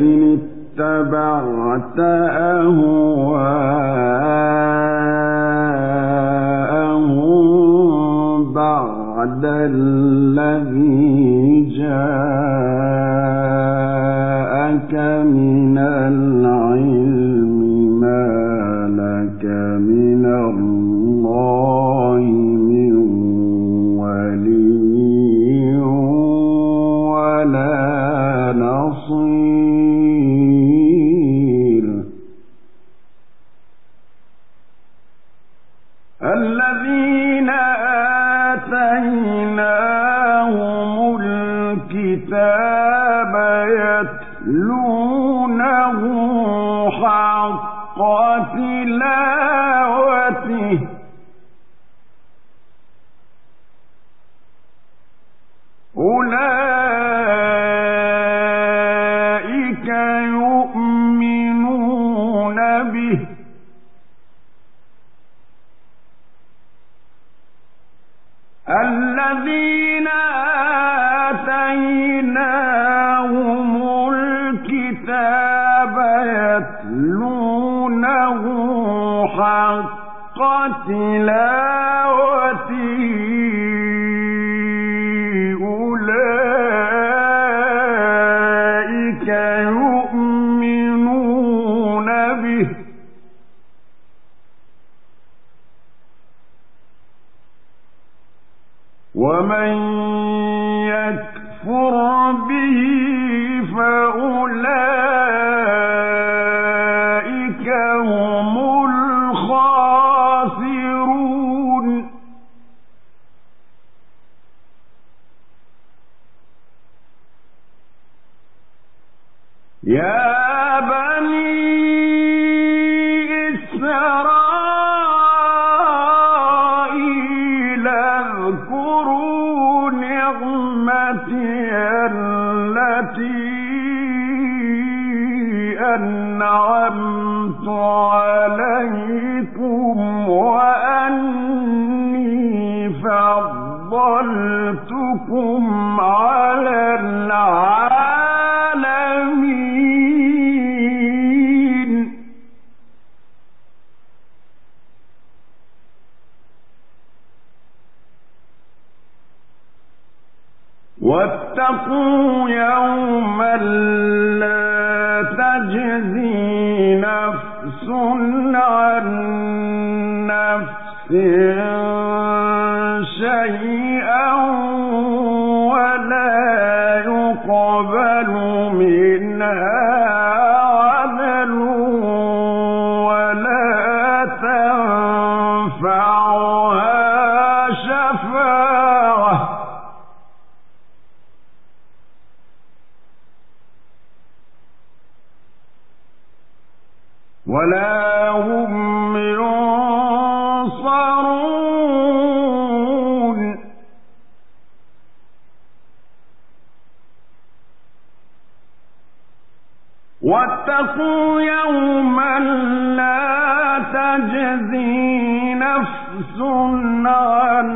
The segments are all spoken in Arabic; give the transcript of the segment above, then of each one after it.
لئن اتبعت أهواءهم بعد الذي جاءك من الله الكتاب يتلونه حق تلاوته. ومن نعمتي التي أنعمت عليك نفس عن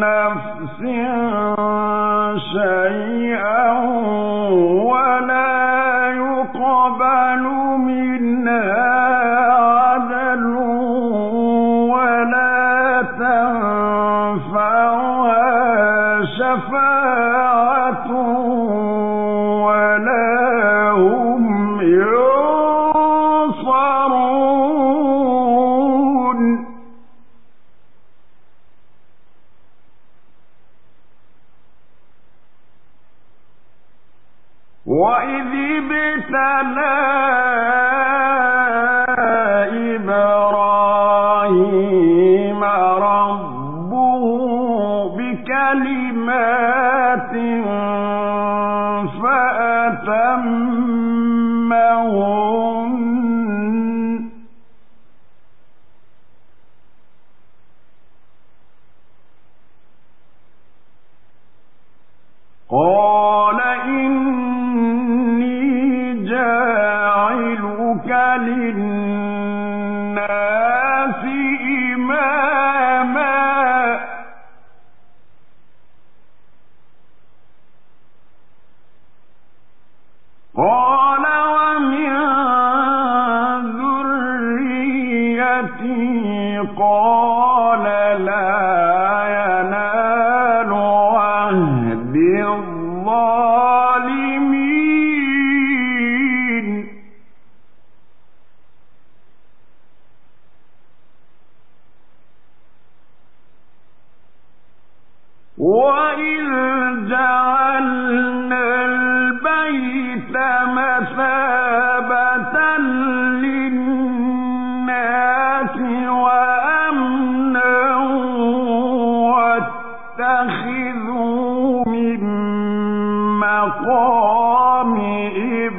نفس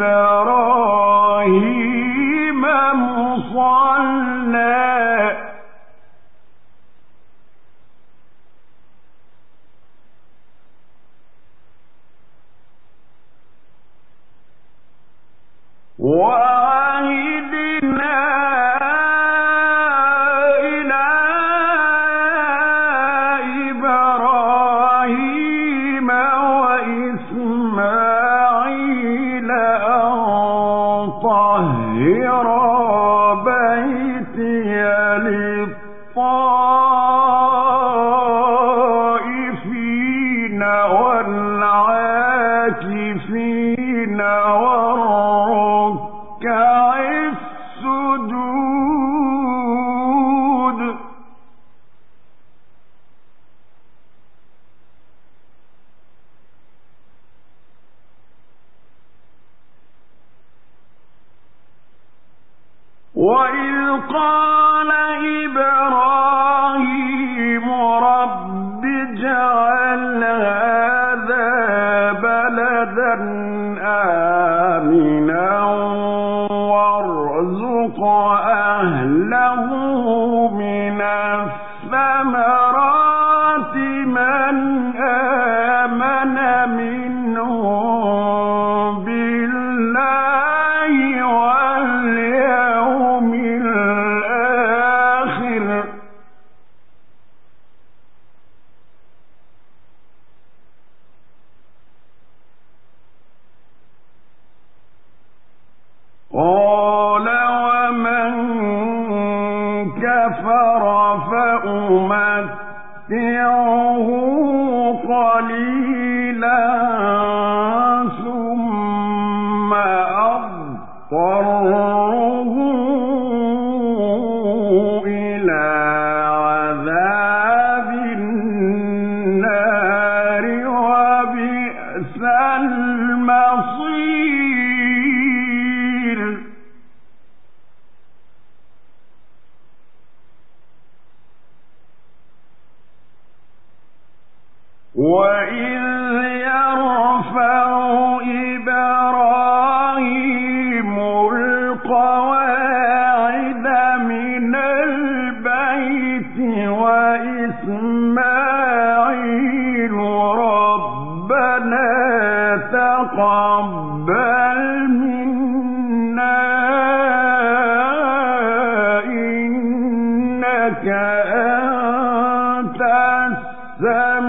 إبراهيم في المصير them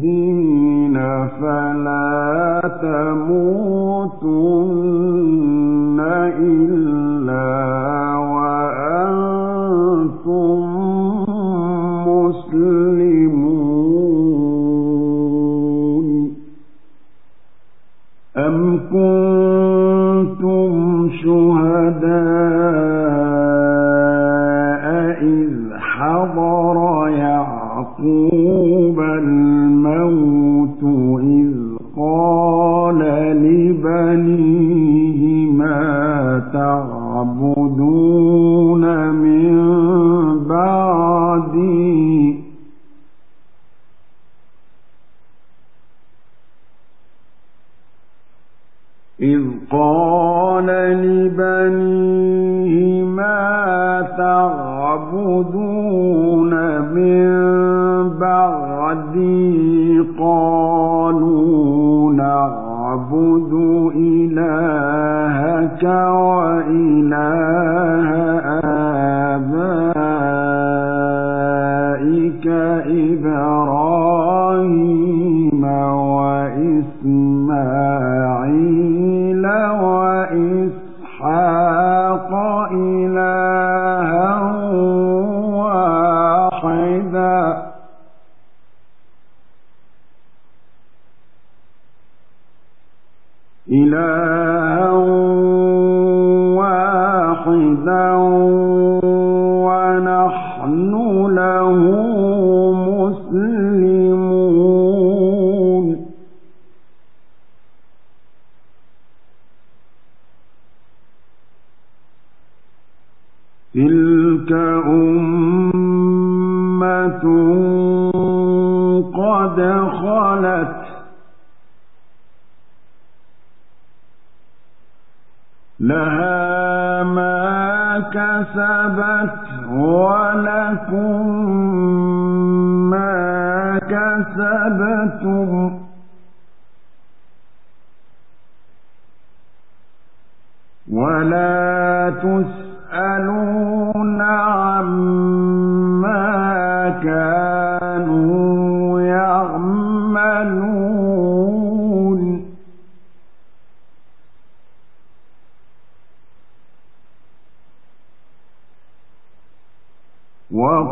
الدين فلا تموتوا إذ قال لبنيه ما تعبدون من بعدي قالوا نعبد إلهك إلى ولكم ما ولا تسألون عما كان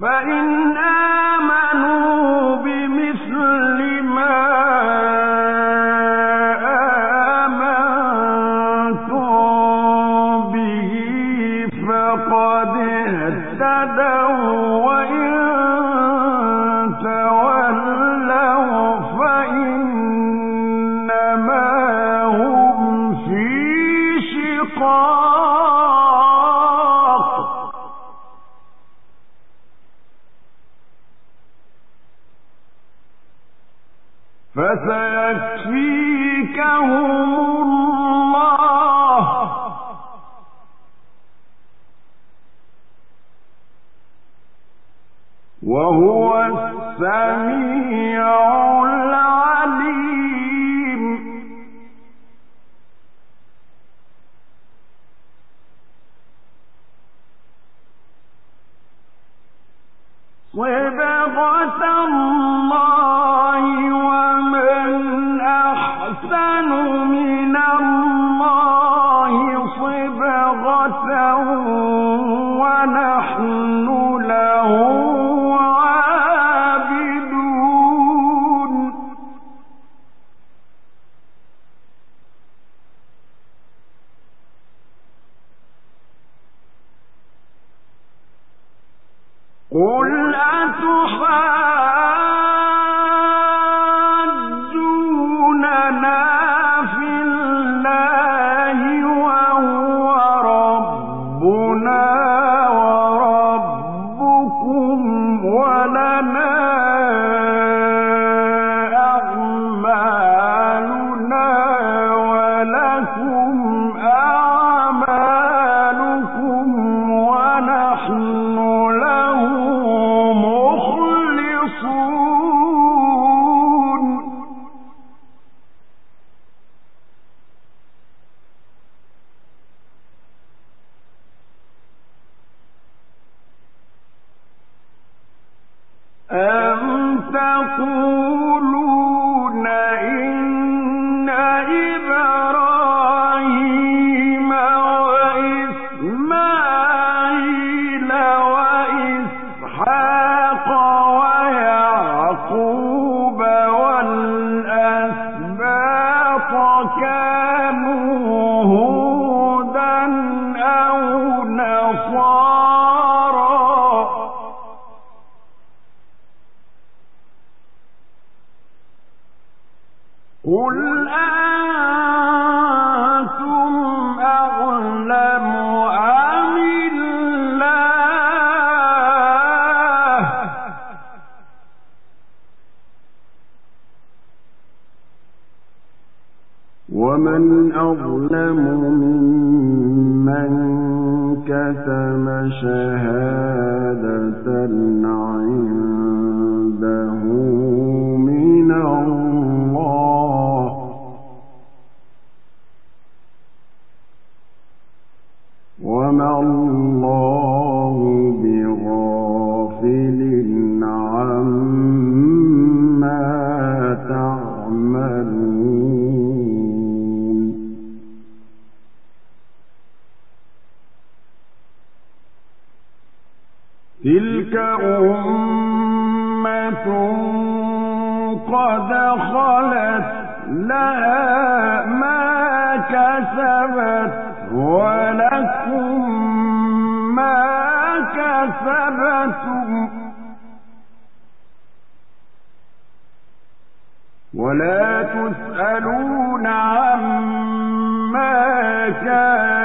فإن وهو السميع العليم. قل أتحاسبون أم تقول قل تلك أمة قد خلت لها ما كسبت ولكم ولا تسألون عما كان